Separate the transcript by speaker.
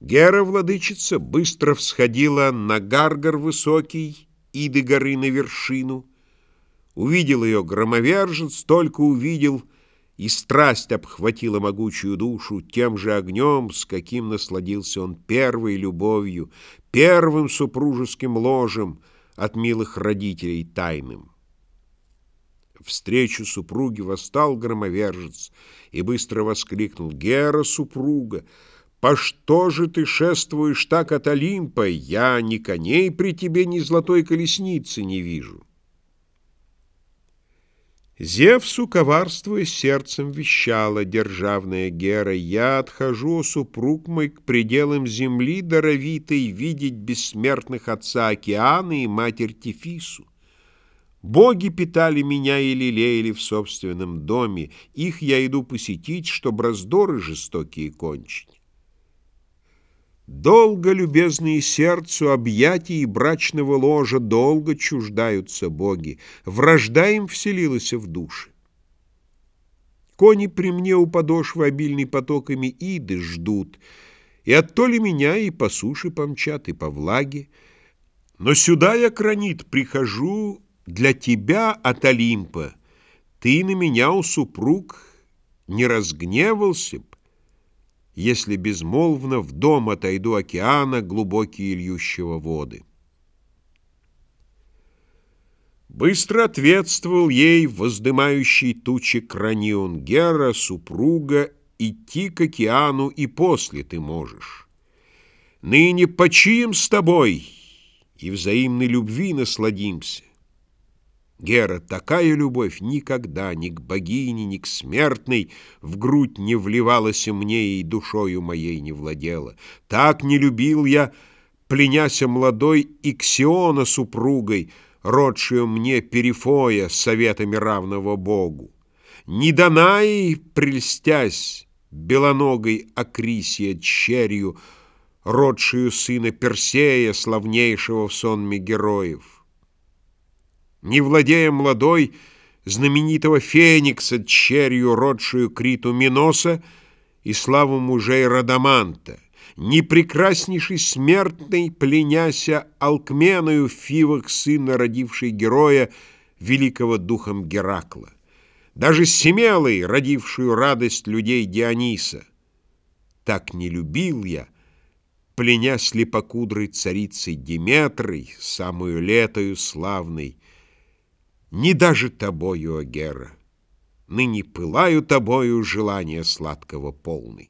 Speaker 1: Гера, владычица, быстро всходила на гаргар высокий, иды горы на вершину. Увидел ее громовержец, только увидел, и страсть обхватила могучую душу тем же огнем, с каким насладился он первой любовью, первым супружеским ложем от милых родителей тайным. Встречу супруги восстал громовержец и быстро воскликнул «Гера, супруга!» По что же ты шествуешь так от Олимпа? Я ни коней при тебе, ни золотой колесницы не вижу. Зевсу, коварствуя сердцем, вещала державная Гера, «Я отхожу, супруг мой, к пределам земли даровитой видеть бессмертных отца океана и матерь Тефису. Боги питали меня и лелеяли в собственном доме, их я иду посетить, чтоб раздоры жестокие кончить. Долго, любезные сердцу, объятий и брачного ложа, Долго чуждаются боги, вражда им вселилась в души. Кони при мне у подошвы обильный потоками иды ждут, И от то ли меня и по суше помчат, и по влаге. Но сюда я, Кранит, прихожу для тебя от Олимпа. Ты на меня, у супруг, не разгневался б, если безмолвно в дом отойду океана, глубокие льющего воды. Быстро ответствовал ей воздымающий тучи кранион Гера, супруга, идти к океану и после ты можешь. Ныне почием с тобой и взаимной любви насладимся. Гера, такая любовь никогда ни к богине, ни к смертной в грудь не вливалась мне и душою моей не владела. Так не любил я, пленяся молодой Иксиона супругой, родшую мне Перифоя советами равного Богу. Не Данаи, прельстясь, белоногой Акрисия черью, родшую сына Персея, славнейшего в сонме героев не владея молодой, знаменитого Феникса, черью, родшую Криту Миноса и славу мужей Радаманта, не прекраснейший смертный, пленяся Алкменою Фивах, сына, родивший героя, великого духом Геракла, даже Семелой, родившую радость людей Диониса. Так не любил я, пленя слепокудрой царицей Диметрой, самую летою славной, ни даже тобою, о ныне пылаю тобою желания сладкого полный.